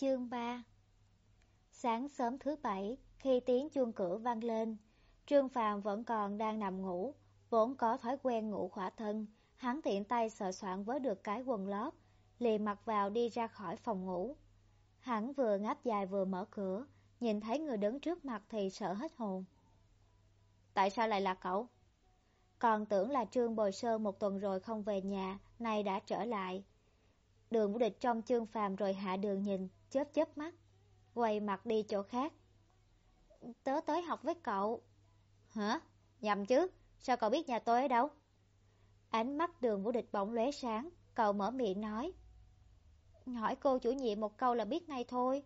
Chương 3 Sáng sớm thứ bảy, khi tiếng chuông cửa vang lên, Trương Phàm vẫn còn đang nằm ngủ, vốn có thói quen ngủ khỏa thân, hắn tiện tay sờ soạn với được cái quần lót, liền mặc vào đi ra khỏi phòng ngủ. Hắn vừa ngáp dài vừa mở cửa, nhìn thấy người đứng trước mặt thì sợ hết hồn. Tại sao lại là cậu? Còn tưởng là Trương Bồi Sơ một tuần rồi không về nhà, nay đã trở lại. Đường vũ địch trong chương phàm rồi hạ đường nhìn, chớp chớp mắt, quay mặt đi chỗ khác. Tớ tới học với cậu. Hả? Nhầm chứ, sao cậu biết nhà tôi ở đâu? Ánh mắt đường vũ địch bỗng lóe sáng, cậu mở miệng nói. Hỏi cô chủ nhiệm một câu là biết ngay thôi.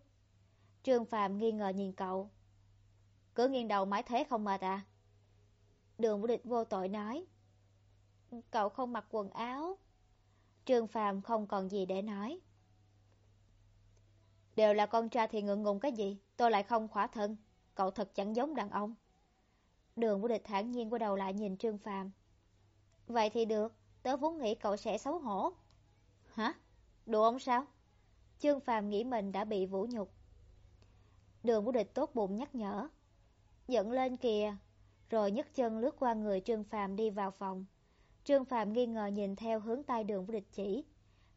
Trương Phạm nghi ngờ nhìn cậu. Cứ nghiêng đầu mãi thế không mệt à? Đường vũ địch vô tội nói. Cậu không mặc quần áo. Trương Phạm không còn gì để nói. Đều là con trai thì ngượng ngùng cái gì, tôi lại không khỏa thân. Cậu thật chẳng giống đàn ông. Đường vũ địch thản nhiên quay đầu lại nhìn Trương Phạm. Vậy thì được, tớ vốn nghĩ cậu sẽ xấu hổ. Hả? Đùa ông sao? Trương Phàm nghĩ mình đã bị vũ nhục. Đường vũ địch tốt bụng nhắc nhở. Dẫn lên kìa, rồi nhấc chân lướt qua người Trương Phàm đi vào phòng. Trương Phàm nghi ngờ nhìn theo hướng tay đường vũ địch chỉ.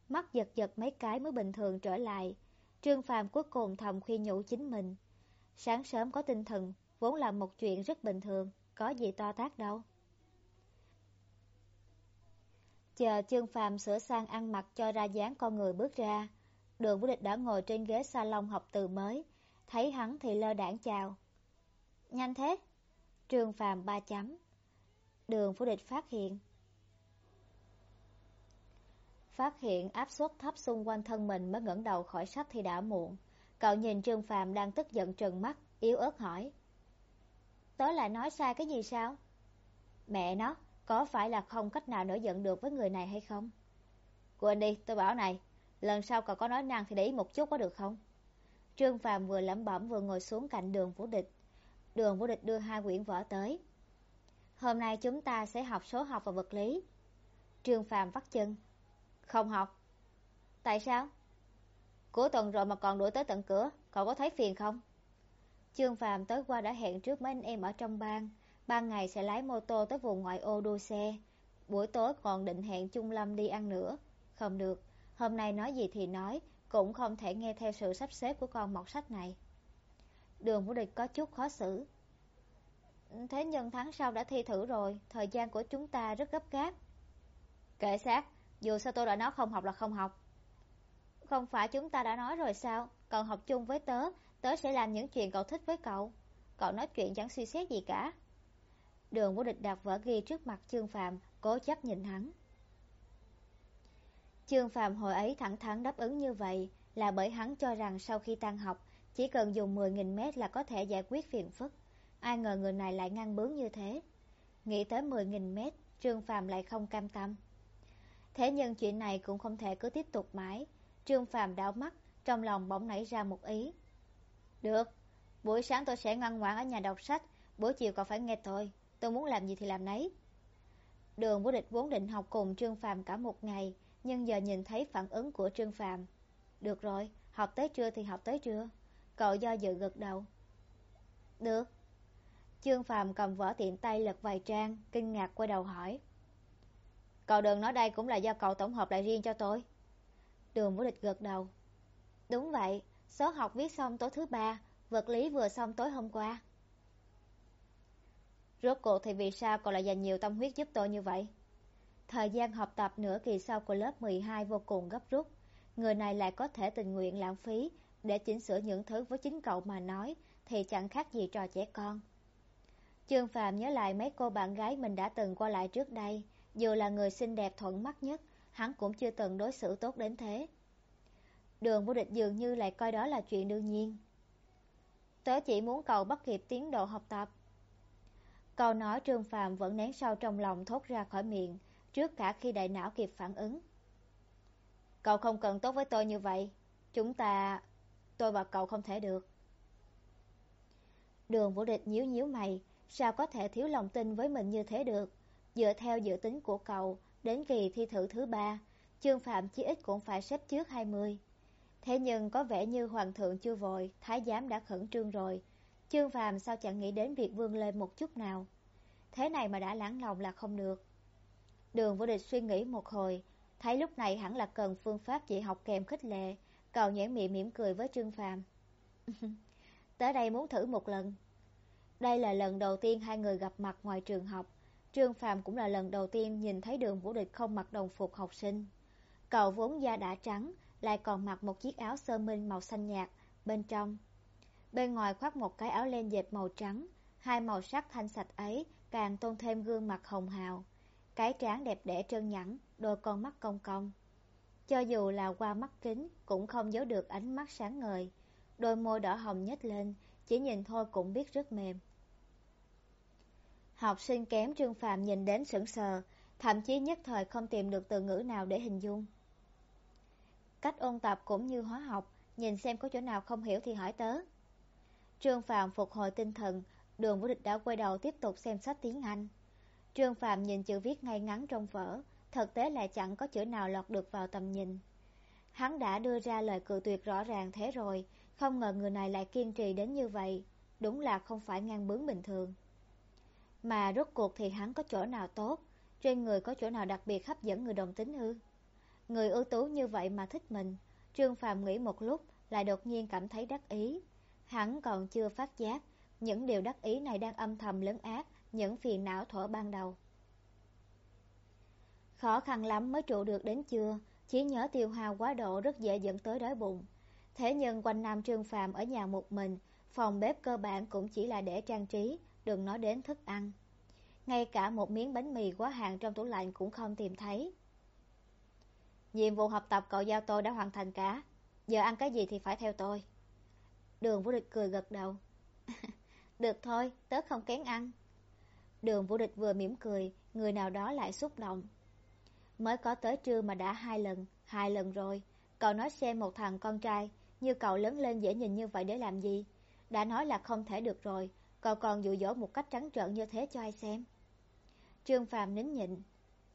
Mắt giật giật mấy cái mới bình thường trở lại. Trương Phàm cuối cùng thầm khuyên nhủ chính mình. Sáng sớm có tinh thần, vốn là một chuyện rất bình thường, có gì to tác đâu. Chờ Trương Phàm sửa sang ăn mặc cho ra dáng con người bước ra, đường vũ địch đã ngồi trên ghế salon học từ mới, thấy hắn thì lơ đảng chào. Nhanh thế! Trương Phàm ba chấm. Đường vũ địch phát hiện. Phát hiện áp suất thấp xung quanh thân mình mới ngẩng đầu khỏi sách thì đã muộn. Cậu nhìn Trương Phàm đang tức giận trừng mắt, yếu ớt hỏi. Tớ lại nói sai cái gì sao? Mẹ nó, có phải là không cách nào nổi giận được với người này hay không? Quên đi, tôi bảo này, lần sau cậu có nói năng thì để ý một chút có được không? Trương Phàm vừa lẩm bẩm vừa ngồi xuống cạnh đường vũ địch. Đường vũ địch đưa hai quyển vở tới. Hôm nay chúng ta sẽ học số học và vật lý. Trương Phàm vắt chân. Không học. Tại sao? Cuối tuần rồi mà còn đuổi tới tận cửa, cậu có thấy phiền không? Trương Phàm tới qua đã hẹn trước mấy anh em ở trong bang, ban ngày sẽ lái mô tô tới vùng ngoại ô đua xe, buổi tối còn định hẹn Trung Lâm đi ăn nữa. Không được, hôm nay nói gì thì nói, cũng không thể nghe theo sự sắp xếp của con mọt sách này. Đường Vũ Địch có chút khó xử. Thế nhưng tháng sau đã thi thử rồi, thời gian của chúng ta rất gấp gáp. Kệ sát, dù sao tôi đã nói không học là không học. Không phải chúng ta đã nói rồi sao, cậu học chung với tớ, tớ sẽ làm những chuyện cậu thích với cậu. Cậu nói chuyện chẳng suy xét gì cả. Đường Vũ Địch đặt vở ghi trước mặt Trương Phạm, cố chấp nhìn hắn. Trương Phạm hồi ấy thẳng thắn đáp ứng như vậy là bởi hắn cho rằng sau khi tan học, chỉ cần dùng 10.000 mét là có thể giải quyết phiền phức. Ai ngờ người này lại ngăn bướng như thế. Nghĩ tới 10.000 mét, Trương Phạm lại không cam tâm. Thế nhưng chuyện này cũng không thể cứ tiếp tục mãi. Trương Phạm đảo mắt, trong lòng bỗng nảy ra một ý. Được, buổi sáng tôi sẽ ngoan ngoãn ở nhà đọc sách, buổi chiều còn phải nghe tôi, tôi muốn làm gì thì làm nấy. Đường Vũ Địch vốn định học cùng Trương Phạm cả một ngày, nhưng giờ nhìn thấy phản ứng của Trương Phạm. Được rồi, học tới trưa thì học tới trưa. Cậu do dự gật đầu. Được. Trương Phạm cầm vở tiện tay lật vài trang, kinh ngạc quay đầu hỏi. Cậu đừng nói đây cũng là do cậu tổng hợp lại riêng cho tôi. Đường Vũ Địch gật đầu. Đúng vậy, số học viết xong tối thứ ba, vật lý vừa xong tối hôm qua. Rốt cuộc thì vì sao cậu lại dành nhiều tâm huyết giúp tôi như vậy? Thời gian học tập nửa kỳ sau của lớp 12 vô cùng gấp rút. Người này lại có thể tình nguyện lãng phí để chỉnh sửa những thứ với chính cậu mà nói thì chẳng khác gì trò trẻ con. Trương Phạm nhớ lại mấy cô bạn gái mình đã từng qua lại trước đây, dù là người xinh đẹp thuận mắt nhất, hắn cũng chưa từng đối xử tốt đến thế. Đường vô địch dường như lại coi đó là chuyện đương nhiên. Tớ chỉ muốn cậu bắt kịp tiến độ học tập. Câu nói Trương Phạm vẫn nén sâu trong lòng thốt ra khỏi miệng, trước cả khi đại não kịp phản ứng. Cậu không cần tốt với tôi như vậy. Chúng ta... Tôi và cậu không thể được. Đường vũ địch nhíu nhíu mày, sao có thể thiếu lòng tin với mình như thế được? Dựa theo dự tính của cậu, đến kỳ thi thử thứ ba, chương phạm chí ít cũng phải xếp trước 20. Thế nhưng có vẻ như hoàng thượng chưa vội, thái giám đã khẩn trương rồi. Trương Phàm sao chẳng nghĩ đến việc vươn lên một chút nào. Thế này mà đã lãng lòng là không được. Đường vô địch suy nghĩ một hồi, thấy lúc này hẳn là cần phương pháp dạy học kèm khích lệ, cầu nhãn miệng mỉm cười với Trương Phàm. Tới đây muốn thử một lần. Đây là lần đầu tiên hai người gặp mặt ngoài trường học. Trương Phạm cũng là lần đầu tiên nhìn thấy đường vũ địch không mặc đồng phục học sinh. Cậu vốn da đã trắng, lại còn mặc một chiếc áo sơ minh màu xanh nhạt, bên trong. Bên ngoài khoác một cái áo len dệt màu trắng, hai màu sắc thanh sạch ấy càng tôn thêm gương mặt hồng hào. Cái trán đẹp đẽ trơn nhẵn, đôi con mắt cong cong. Cho dù là qua mắt kính cũng không giấu được ánh mắt sáng ngời. Đôi môi đỏ hồng nhếch lên, chỉ nhìn thôi cũng biết rất mềm. Học sinh kém Trương Phạm nhìn đến sững sờ, thậm chí nhất thời không tìm được từ ngữ nào để hình dung. Cách ôn tập cũng như hóa học, nhìn xem có chỗ nào không hiểu thì hỏi tớ. Trương Phạm phục hồi tinh thần, đường vũ địch đã quay đầu tiếp tục xem sách tiếng Anh. Trương Phạm nhìn chữ viết ngay ngắn trong vở, thực tế lại chẳng có chữ nào lọt được vào tầm nhìn. Hắn đã đưa ra lời cự tuyệt rõ ràng thế rồi, không ngờ người này lại kiên trì đến như vậy, đúng là không phải ngang bướng bình thường. Mà rốt cuộc thì hắn có chỗ nào tốt, trên người có chỗ nào đặc biệt hấp dẫn người đồng tính ư? Người ưu tú như vậy mà thích mình, Trương Phàm nghĩ một lúc lại đột nhiên cảm thấy đắc ý. Hắn còn chưa phát giác, những điều đắc ý này đang âm thầm lấn ác những phiền não thuở ban đầu. Khó khăn lắm mới trụ được đến trưa, chỉ nhớ tiêu hao quá độ rất dễ dẫn tới đói bụng. Thế nhưng quanh Nam Trương Phàm ở nhà một mình, phòng bếp cơ bản cũng chỉ là để trang trí, đừng nói đến thức ăn. Ngay cả một miếng bánh mì quá hạn trong tủ lạnh cũng không tìm thấy. Nhiệm vụ học tập cậu giao tôi đã hoàn thành cả, giờ ăn cái gì thì phải theo tôi. Đường Vũ Địch cười gật đầu. Được thôi, tớ không kén ăn. Đường Vũ Địch vừa mỉm cười, người nào đó lại xúc động. Mới có tới trưa mà đã hai lần, hai lần rồi. Cậu nói xem một thằng con trai, như cậu lớn lên dễ nhìn như vậy để làm gì? Đã nói là không thể được rồi, cậu còn dụ dỗ một cách trắng trợn như thế cho ai xem. Trương Phàm nín nhịn.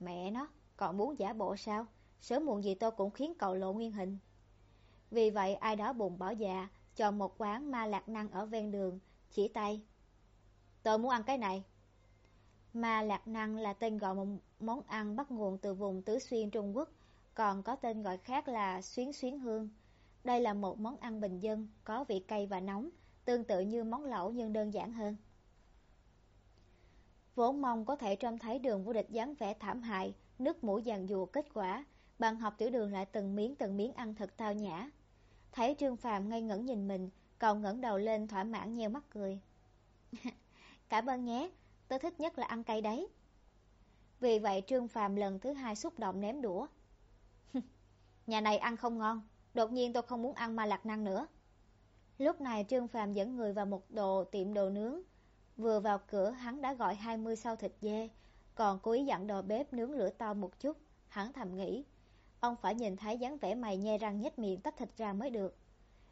Mẹ nó, còn muốn giả bộ sao? Sớm muộn gì tôi cũng khiến cậu lộ nguyên hình. Vì vậy ai đó bùng bỏ dạ, chọn một quán ma lạc năng ở ven đường, chỉ tay. Tôi muốn ăn cái này. Ma lạc năng là tên gọi một món ăn bắt nguồn từ vùng Tứ Xuyên Trung Quốc, còn có tên gọi khác là xuyến xuyến hương. Đây là một món ăn bình dân, có vị cay và nóng, tương tự như món lẩu nhưng đơn giản hơn. Vốn mong có thể trông thấy đường vô địch dáng vẻ thảm hại, nước mũi dàn dùa kết quả, bạn học tiểu đường lại từng miếng từng miếng ăn thật tao nhã. Thấy Trương Phàm ngây ngẩn nhìn mình, còn ngẩng đầu lên thỏa mãn nheo mắt cười. Cảm ơn nhé, tôi thích nhất là ăn cay đấy. Vì vậy Trương Phàm lần thứ hai xúc động ném đũa. Nhà này ăn không ngon, đột nhiên tôi không muốn ăn ma lạc năng nữa. Lúc này Trương Phàm dẫn người vào một đồ tiệm đồ nướng. Vừa vào cửa hắn đã gọi 20 sau thịt dê, còn cố ý dặn đồ bếp nướng lửa to một chút, hắn thầm nghĩ. Ông phải nhìn thấy dáng vẻ mày nhe răng nhếch miệng tách thịt ra mới được.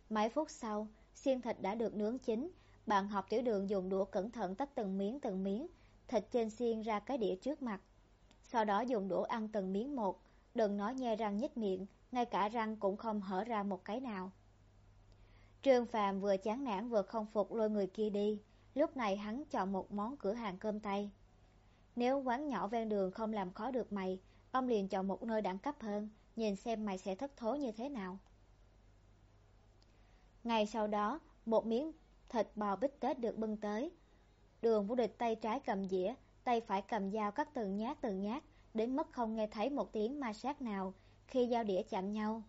Mấy phút sau, xiên thịt đã được nướng chín, bạn học tiểu đường dùng đũa cẩn thận tách từng miếng từng miếng, thịt trên xiên ra cái đĩa trước mặt. Sau đó dùng đũa ăn từng miếng một, đừng nói nhe răng nhếch miệng, ngay cả răng cũng không hở ra một cái nào. Trương Phàm vừa chán nản vừa không phục lôi người kia đi, lúc này hắn chọn một món cửa hàng cơm tay. Nếu quán nhỏ ven đường không làm khó được mày, ông liền chọn một nơi đẳng cấp hơn, nhìn xem mày sẽ thất thố như thế nào. Ngày sau đó, một miếng thịt bò bít tết được bưng tới. Đường vũ địch tay trái cầm dĩa, tay phải cầm dao cắt từng nhát từng nhát, đến mức không nghe thấy một tiếng ma sát nào khi dao đĩa chạm nhau.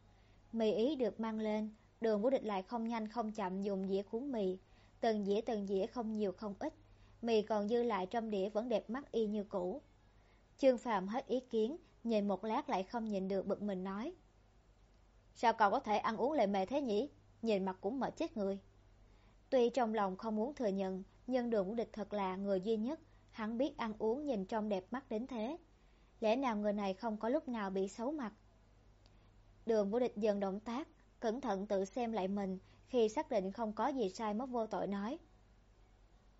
Mì ý được mang lên, đường vũ địch lại không nhanh không chậm dùng dĩa cuốn mì, từng dĩa từng dĩa không nhiều không ít, mì còn dư lại trong đĩa vẫn đẹp mắt y như cũ. Trương Phạm hết ý kiến, nhìn một lát lại không nhìn được bực mình nói. Sao cậu có thể ăn uống lệ mề thế nhỉ? Nhìn mặt cũng mệt chết người. Tuy trong lòng không muốn thừa nhận, nhưng đường vũ địch thật là người duy nhất, hắn biết ăn uống nhìn trông đẹp mắt đến thế. Lẽ nào người này không có lúc nào bị xấu mặt? Đường vũ địch dần động tác, cẩn thận tự xem lại mình khi xác định không có gì sai mất vô tội nói.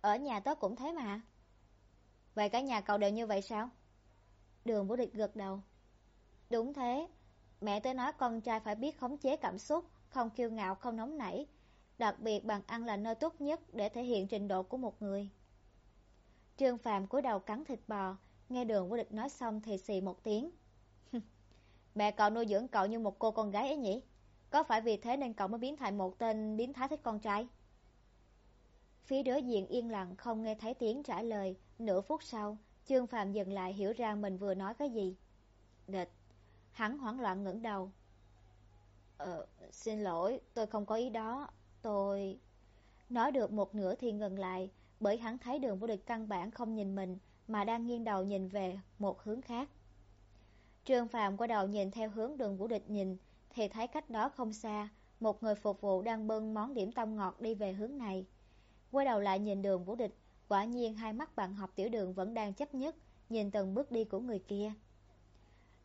Ở nhà tớ cũng thế mà. Vậy cả nhà cậu đều như vậy sao? Đường vô địch gật đầu. Đúng thế, Mẹ tớ nói con trai phải biết khống chế cảm xúc, không kiêu ngạo, không nóng nảy. Đặc biệt bàn ăn là nơi tốt nhất để thể hiện trình độ của một người. Trương Phạm cúi đầu cắn thịt bò, nghe đường vô địch nói xong thì xì một tiếng. Mẹ cậu nuôi dưỡng cậu như một cô con gái ấy nhỉ? Có phải vì thế nên cậu mới biến thành một tên biến thái thích con trai? Phía đối diện yên lặng không nghe thấy tiếng trả lời, nửa phút sau, Trương Phạm dừng lại hiểu ra mình vừa nói cái gì. Địch, hắn hoảng loạn ngẩng đầu. Ờ, xin lỗi, tôi không có ý đó, tôi... Nói được một nửa thì ngừng lại, bởi hắn thấy đường vô địch căn bản không nhìn mình, mà đang nghiêng đầu nhìn về một hướng khác. Trương Phạm qua đầu nhìn theo hướng đường vũ địch nhìn, thì thấy cách đó không xa, một người phục vụ đang bưng món điểm tâm ngọt đi về hướng này. Quay đầu lại nhìn đường vũ địch, quả nhiên hai mắt bạn học tiểu đường vẫn đang chấp nhất, nhìn từng bước đi của người kia.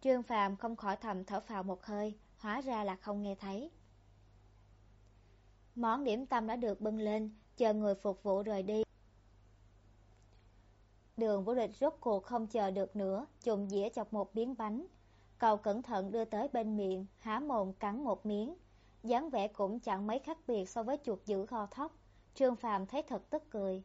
Trương Phạm không khỏi thầm thở phào một hơi, hóa ra là không nghe thấy. Món điểm tâm đã được bưng lên, chờ người phục vụ rời đi. Đường vũ địch rốt cuộc không chờ được nữa, chùm dĩa chọc một miếng bánh. Cậu cẩn thận đưa tới bên miệng, há mồm cắn một miếng. dáng vẻ cũng chẳng mấy khác biệt so với chuột giữ kho thóc. Trương Phàm thấy thật tức cười.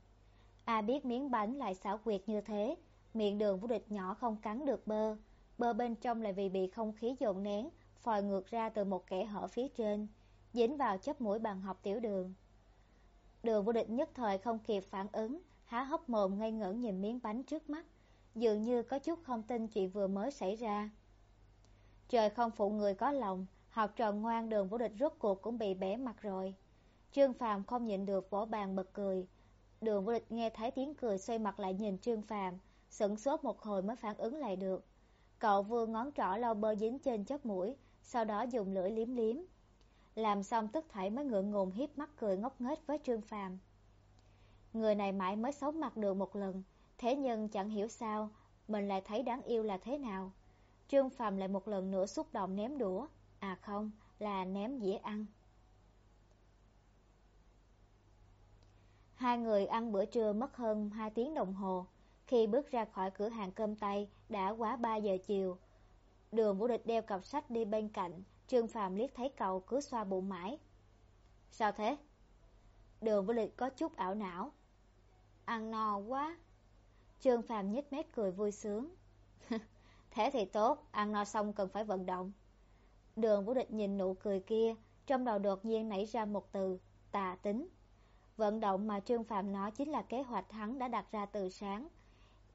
À biết miếng bánh lại xảo quyệt như thế, miệng đường vũ địch nhỏ không cắn được bơ. Bơ bên trong lại vì bị không khí dồn nén, phòi ngược ra từ một kẻ hở phía trên, dính vào chóp mũi bàn học tiểu đường. Đường vô địch nhất thời không kịp phản ứng, há hốc mồm ngây ngẩn nhìn miếng bánh trước mắt, dường như có chút không tin chuyện vừa mới xảy ra. Trời không phụ người có lòng, học trò ngoan đường vô địch rốt cuộc cũng bị bẻ mặt rồi. Trương Phàm không nhịn được vỗ bàn bật cười. Đường vô địch nghe thấy tiếng cười xoay mặt lại nhìn Trương Phàm, sững sốt một hồi mới phản ứng lại được. Cậu vừa ngón trỏ lau bơ dính trên chóp mũi, sau đó dùng lưỡi liếm liếm. Làm xong tức thảy mới ngượng ngùng hiếp mắt cười ngốc nghếch với Trương Phàm. Người này mãi mới xấu mặt được một lần, thế nhưng chẳng hiểu sao, mình lại thấy đáng yêu là thế nào. Trương Phàm lại một lần nữa xúc động ném đũa, à không, là ném dĩa ăn. Hai người ăn bữa trưa mất hơn 2 tiếng đồng hồ. Khi bước ra khỏi cửa hàng cơm tay đã quá 3 giờ chiều. Đường Vũ Địch đeo cặp sách đi bên cạnh, Trương Phàm liếc thấy cậu cứ xoa bụng mãi. Sao thế? Đường Vũ Địch có chút ảo não. Ăn no quá. Trương Phàm nhếch mép cười vui sướng. thế thì tốt, ăn no xong cần phải vận động. Đường Vũ Địch nhìn nụ cười kia, trong đầu đột nhiên nảy ra một từ, tà tính. Vận động mà Trương Phạm nói chính là kế hoạch hắn đã đặt ra từ sáng.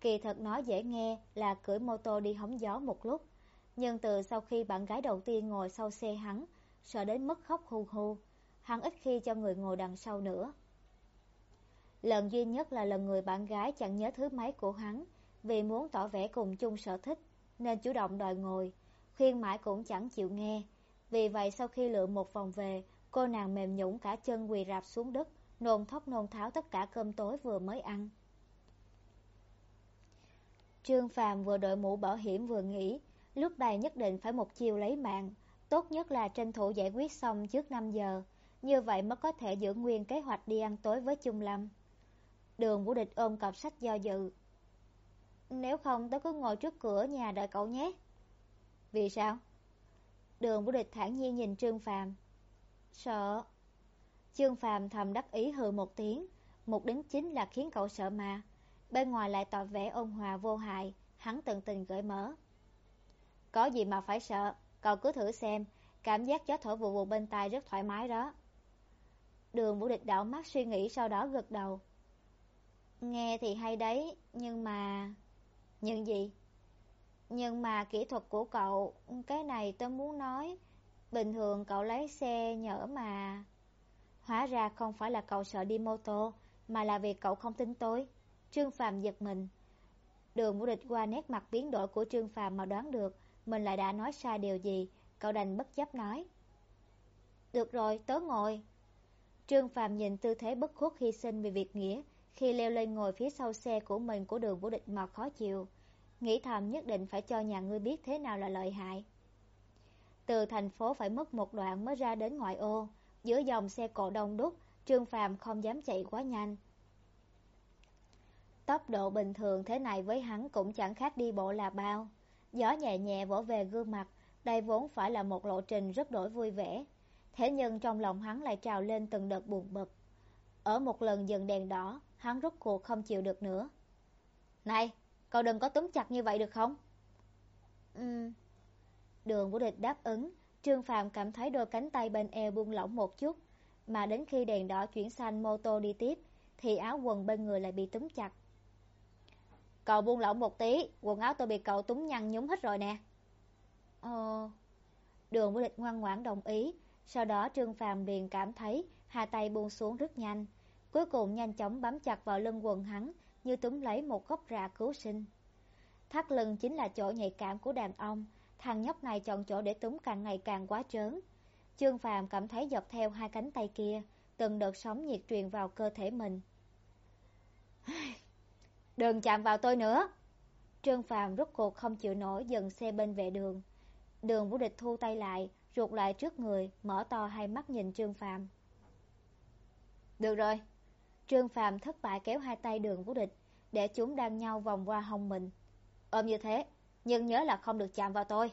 Kỳ thật nói dễ nghe là cưỡi mô tô đi hóng gió một lúc. Nhưng từ sau khi bạn gái đầu tiên ngồi sau xe hắn, sợ đến mức khóc hu hu, hắn ít khi cho người ngồi đằng sau nữa. Lần duy nhất là lần người bạn gái chẳng nhớ thứ máy của hắn, vì muốn tỏ vẻ cùng chung sở thích, nên chủ động đòi ngồi, khuyên mãi cũng chẳng chịu nghe. Vì vậy sau khi lượn một vòng về, cô nàng mềm nhũng cả chân quỳ rạp xuống đất, nôn thóc nôn tháo tất cả cơm tối vừa mới ăn. Trương Phàm vừa đội mũ bảo hiểm vừa nghĩ, lúc này nhất định phải một chiều lấy mạng, tốt nhất là tranh thủ giải quyết xong trước 5 giờ, như vậy mới có thể giữ nguyên kế hoạch đi ăn tối với Trung Lâm. Đường Vũ Địch ôm cặp sách do dự. Nếu không tớ cứ ngồi trước cửa nhà đợi cậu nhé. Vì sao? Đường Vũ Địch thản nhiên nhìn Trương Phàm. Sợ, Trương Phàm thầm đắc ý hừ một tiếng, mục đích chính là khiến cậu sợ mà. Bên ngoài lại tỏ vẻ ôn hòa vô hại, hắn tận tình gợi mở. Có gì mà phải sợ, cậu cứ thử xem, cảm giác gió thổi vụ vụ bên tai rất thoải mái đó. Đường vũ địch đảo mắt suy nghĩ sau đó gật đầu. Nghe thì hay đấy, nhưng mà... Nhưng gì? Nhưng mà kỹ thuật của cậu, cái này tôi muốn nói, bình thường cậu lái xe nhỡ mà... Hóa ra không phải là cậu sợ đi mô tô, mà là vì cậu không tin tôi. Trương Phàm giật mình. Đường vũ địch qua nét mặt biến đổi của Trương Phàm mà đoán được mình lại đã nói sai điều gì, cậu đành bất chấp nói. Được rồi, tớ ngồi. Trương Phàm nhìn tư thế bất khuất hy sinh vì việc nghĩa, khi leo lên ngồi phía sau xe của mình của đường vô địch mà khó chịu. Nghĩ thầm nhất định phải cho nhà ngươi biết thế nào là lợi hại. Từ thành phố phải mất một đoạn mới ra đến ngoại ô, Giữa dòng xe cộ đông đúc, Trương Phàm không dám chạy quá nhanh. Tốc độ bình thường thế này với hắn cũng chẳng khác đi bộ là bao. Gió nhẹ nhẹ vỗ về gương mặt, đây vốn phải là một lộ trình rất đổi vui vẻ. Thế nhưng trong lòng hắn lại trào lên từng đợt buồn bực. Ở một lần dừng đèn đỏ, hắn rút cuộc không chịu được nữa. Này, cậu đừng có túm chặt như vậy được không? Ừm. Đường Vũ Địch đáp ứng, Trương Phạm cảm thấy đôi cánh tay bên eo buông lỏng một chút, mà đến khi đèn đỏ chuyển sang mô tô đi tiếp, thì áo quần bên người lại bị túm chặt. Cậu buông lỏng một tí, quần áo tôi bị cậu túm nhăn nhúm hết rồi nè. Ờ... Đường Vũ Địch ngoan ngoãn đồng ý, sau đó Trương Phàm liền cảm thấy hai tay buông xuống rất nhanh, cuối cùng nhanh chóng bám chặt vào lưng quần hắn như túm lấy một gốc rạ cứu sinh. Thắt lưng chính là chỗ nhạy cảm của đàn ông, thằng nhóc này chọn chỗ để túm càng ngày càng quá trớn. Trương Phàm cảm thấy dọc theo hai cánh tay kia, từng đợt sóng nhiệt truyền vào cơ thể mình. Đừng chạm vào tôi nữa! Trương Phàm rút cuộc không chịu nổi dừng xe bên vệ đường. Đường Vũ Địch thu tay lại, ruột lại trước người, mở to hai mắt nhìn Trương Phàm. Được rồi. Trương Phàm thất bại kéo hai tay đường Vũ Địch, để chúng đang nhau vòng qua hông mình. Ôm như thế, nhưng nhớ là không được chạm vào tôi.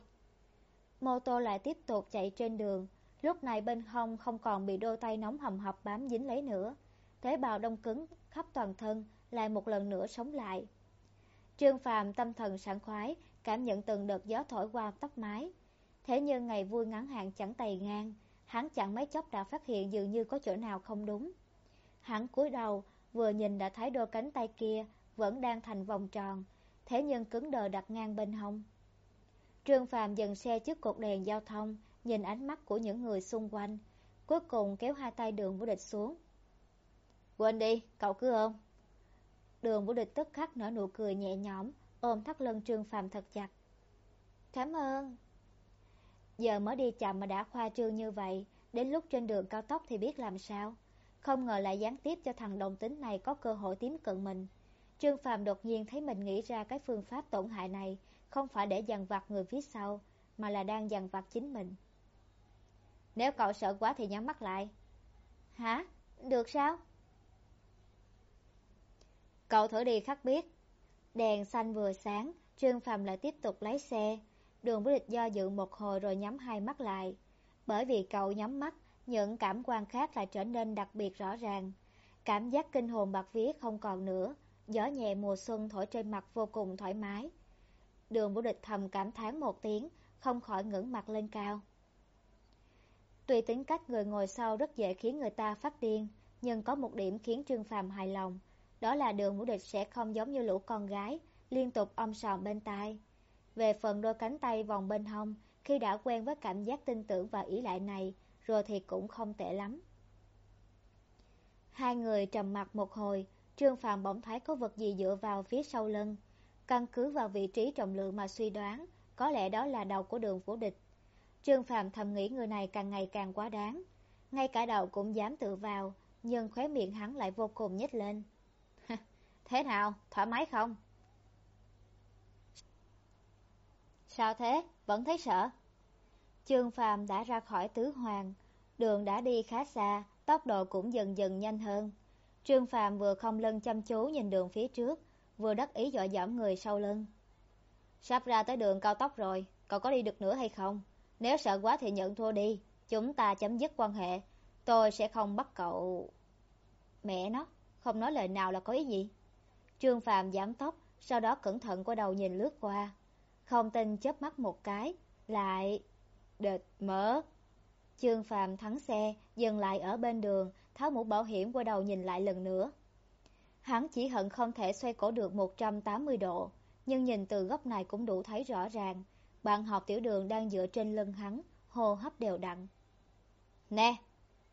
Mô tô lại tiếp tục chạy trên đường, lúc này bên hông không còn bị đôi tay nóng hầm hập bám dính lấy nữa. Tế bào đông cứng khắp toàn thân lại một lần nữa sống lại. Trương Phàm tâm thần sảng khoái, cảm nhận từng đợt gió thổi qua tóc mái. Thế nhưng ngày vui ngắn hạn chẳng tày ngang, hắn chẳng mấy chốc đã phát hiện dường như có chỗ nào không đúng. Hắn cúi đầu, vừa nhìn đã thấy đôi cánh tay kia vẫn đang thành vòng tròn, thế nhưng cứng đờ đặt ngang bên hông. Trương Phàm dừng xe trước cột đèn giao thông, nhìn ánh mắt của những người xung quanh, cuối cùng kéo hai tay đường vũ địch xuống. Quên đi, cậu cứ ôm. Đường vũ địch tức khắc nở nụ cười nhẹ nhõm, ôm thắt lưng Trương Phàm thật chặt. Cảm ơn. Giờ mới đi chậm mà đã khoa trương như vậy, đến lúc trên đường cao tốc thì biết làm sao. Không ngờ lại gián tiếp cho thằng đồng tính này có cơ hội tiến cận mình. Trương Phàm đột nhiên thấy mình nghĩ ra cái phương pháp tổn hại này không phải để dằn vặt người phía sau, mà là đang dằn vặt chính mình. Nếu cậu sợ quá thì nhắm mắt lại. Hả? Được sao? Cậu thử đi khắc biết. Đèn xanh vừa sáng, Trương Phàm lại tiếp tục lái xe. Đường Vũ Địch do dự một hồi rồi nhắm hai mắt lại. Bởi vì cậu nhắm mắt, những cảm quan khác lại trở nên đặc biệt rõ ràng. Cảm giác kinh hồn bạc vía không còn nữa, gió nhẹ mùa xuân thổi trên mặt vô cùng thoải mái. Đường Vũ Địch thầm cảm thán một tiếng, không khỏi ngẩng mặt lên cao. Tuy tính cách người ngồi sau rất dễ khiến người ta phát điên, nhưng có một điểm khiến Trương Phàm hài lòng, đó là đường Vũ Địch sẽ không giống như lũ con gái, liên tục ôm sòm bên tai. Về phần đôi cánh tay vòng bên hông, khi đã quen với cảm giác tin tưởng và ý lại này, rồi thì cũng không tệ lắm. Hai người trầm mặt một hồi, Trương Phạm bỗng thấy có vật gì dựa vào phía sau lưng. Căn cứ vào vị trí trọng lượng mà suy đoán, có lẽ đó là đầu của đường vũ địch. Trương Phạm thầm nghĩ người này càng ngày càng quá đáng. Ngay cả đầu cũng dám tự vào, nhưng khóe miệng hắn lại vô cùng nhếch lên. thế nào, thoải mái không? Sao thế, vẫn thấy sợ? Trương Phàm đã ra khỏi tứ hoàng, đường đã đi khá xa, tốc độ cũng dần dần nhanh hơn. Trương Phàm vừa không lưng chăm chú nhìn đường phía trước, vừa đắc ý dọa dẫm người sau lưng. Sắp ra tới đường cao tốc rồi, cậu có đi được nữa hay không? Nếu sợ quá thì nhận thua đi, chúng ta chấm dứt quan hệ, tôi sẽ không bắt cậu... Mẹ nó, không nói lời nào là có ý gì? Trương Phàm giảm tốc, sau đó cẩn thận qua đầu nhìn lướt qua. Không tin chớp mắt một cái, lại... Địch mở. Trương Phàm thắng xe, dừng lại ở bên đường, tháo mũ bảo hiểm qua đầu nhìn lại lần nữa. Hắn chỉ hận không thể xoay cổ được 180 độ, nhưng nhìn từ góc này cũng đủ thấy rõ ràng. Bạn học tiểu đường đang dựa trên lưng hắn, hô hấp đều đặn. Nè!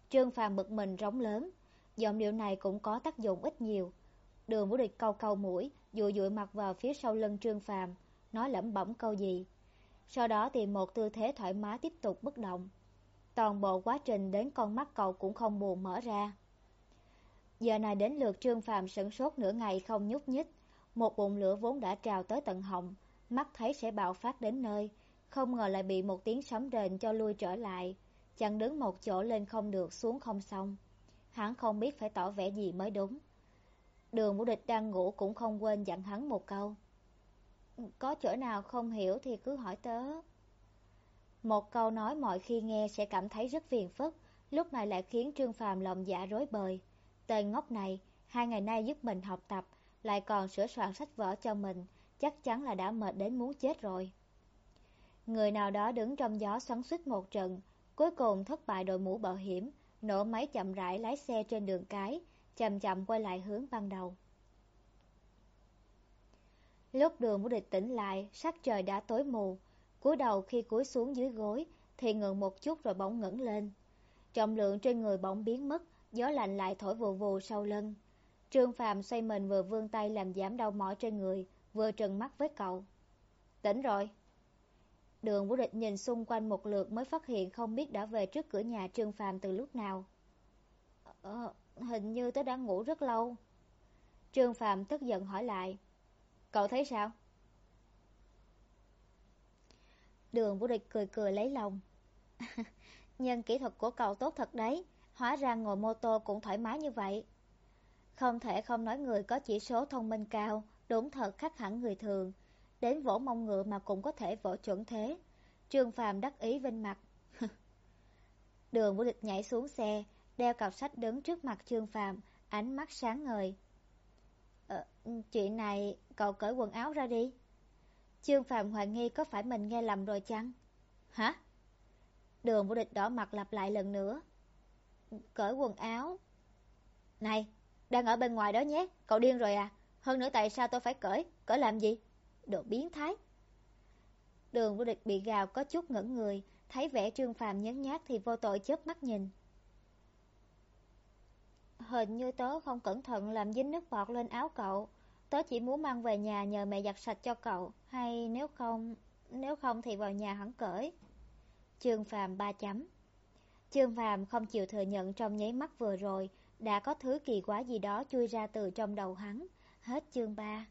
Trương Phàm bực mình rống lớn. Giọng điệu này cũng có tác dụng ít nhiều. Đường vũ địch câu câu mũi, dụi dụi mặt vào phía sau lưng Trương Phàm nói lẩm bẩm câu gì. Sau đó tìm một tư thế thoải mái tiếp tục bất động. Toàn bộ quá trình đến con mắt cậu cũng không buồn mở ra. Giờ này đến lượt Trương Phàm sửng sốt nửa ngày không nhúc nhích. Một bụng lửa vốn đã trào tới tận họng, mắt thấy sẽ bạo phát đến nơi. Không ngờ lại bị một tiếng sấm rền cho lui trở lại. Chẳng đứng một chỗ lên không được xuống không xong. Hắn không biết phải tỏ vẻ gì mới đúng. Đường vũ địch đang ngủ cũng không quên dặn hắn một câu. Có chỗ nào không hiểu thì cứ hỏi tớ. Một câu nói mọi khi nghe sẽ cảm thấy rất phiền phức, lúc này lại khiến Trương Phàm lòng dạ rối bời. Tên ngốc này, hai ngày nay giúp mình học tập, lại còn sửa soạn sách vở cho mình, chắc chắn là đã mệt đến muốn chết rồi. Người nào đó đứng trong gió xoắn xuýt một trận, cuối cùng thất bại đội mũ bảo hiểm, nổ máy chậm rãi lái xe trên đường cái, chậm chậm quay lại hướng ban đầu. Lúc đường của địch tỉnh lại, sắc trời đã tối mù, cúi đầu khi cúi xuống dưới gối, thì ngừng một chút rồi bỗng ngẩng lên. Trọng lượng trên người bỗng biến mất, gió lạnh lại thổi vù vù sau lưng. Trương Phàm xoay mình vừa vươn tay làm giảm đau mỏi trên người, vừa trừng mắt với cậu. Tỉnh rồi. Đường Vũ Địch nhìn xung quanh một lượt mới phát hiện không biết đã về trước cửa nhà Trương Phàm từ lúc nào. Ờ, ờ hình như tớ đã ngủ rất lâu. Trương Phàm tức giận hỏi lại. Cậu thấy sao? Đường Vũ Địch cười cười lấy lòng. Nhân kỹ thuật của cậu tốt thật đấy, hóa ra ngồi mô tô cũng thoải mái như vậy. Không thể không nói người có chỉ số thông minh cao, đúng thật khác hẳn người thường. Đến vỗ mông ngựa mà cũng có thể vỗ chuẩn thế. Trương Phàm đắc ý vinh mặt. Đường Vũ Địch nhảy xuống xe, đeo cặp sách đứng trước mặt Trương Phàm, ánh mắt sáng ngời. Ờ, chuyện này, cậu cởi quần áo ra đi. Trương phạm hoài nghi có phải mình nghe lầm rồi chăng? Hả? Đường vô Địch đỏ mặt lặp lại lần nữa. Cởi quần áo. Này, đang ở bên ngoài đó nhé, cậu điên rồi à? Hơn nữa tại sao tôi phải cởi? Cởi làm gì? Đồ biến thái. Đường vô Địch bị gào có chút ngẩn người, thấy vẻ Trương phạm nhấn nhát thì vô tội chớp mắt nhìn. Hình như tớ không cẩn thận làm dính nước bọt lên áo cậu. Tớ chỉ muốn mang về nhà nhờ mẹ giặt sạch cho cậu, hay nếu không, nếu không thì vào nhà hắn cởi. Trương Phàm ba chấm. Trương Phàm không chịu thừa nhận trong nháy mắt vừa rồi, đã có thứ kỳ quá gì đó chui ra từ trong đầu hắn. Hết chương 3